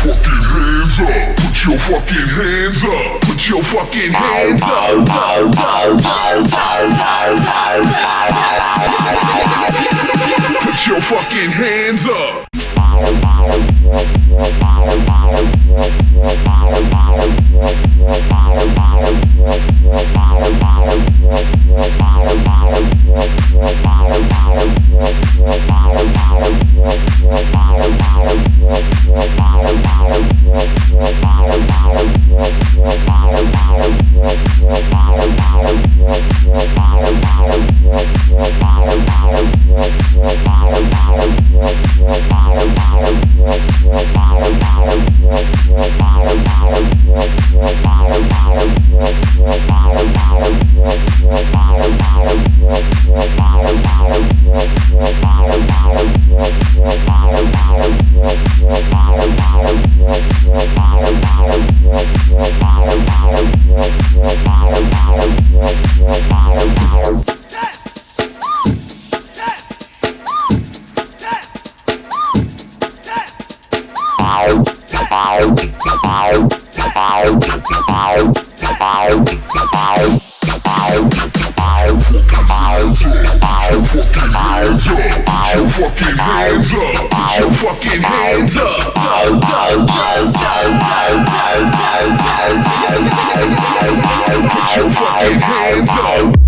your fucking hands up. Put your fucking hands up. Put your fucking hands up. Put your fucking hands up. Put your fucking hands up. Put your fucking hands up.